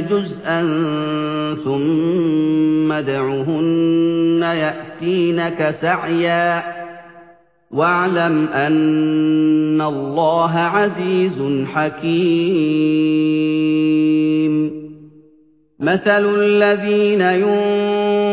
جُزْءًا ثُمَّ ادْعُهُنَّ يَأْتِينَكَ سَعْيًا. وَاعْلَمْ أَنَّ اللَّهَ عَزِيزٌ حَكِيمٌ. مَثَلُ الَّذِينَ يُنفِقُونَ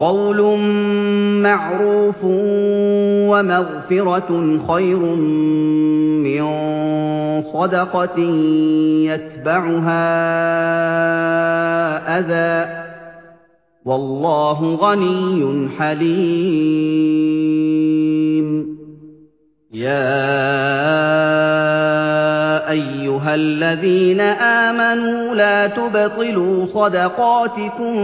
قول معروف ومغفرة خير من صدقة يتبعها أذى. والله غني حليم. يا أيها الذين آمنوا لا تبطلوا صدقاتكم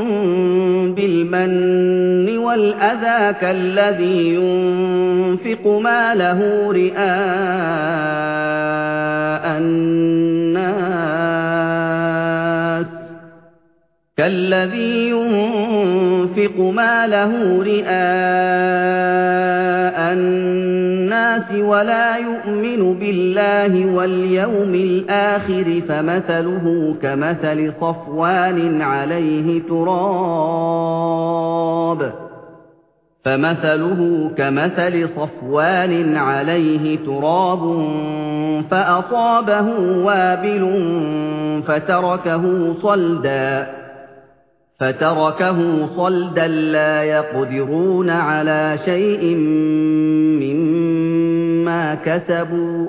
بالمن والأذى كالذي ينفق ما له رئاء الناس كالذي ينفق ما له رئاء الناس ولا يؤمن بالله واليوم الآخر فمثله كمثل صفوان عليه تراب فمثله كمثل صفوان عليه تراب فأصابه وابل فتركه صلداً فتركه صلدا لا يقدرون على شيء مما كسبوا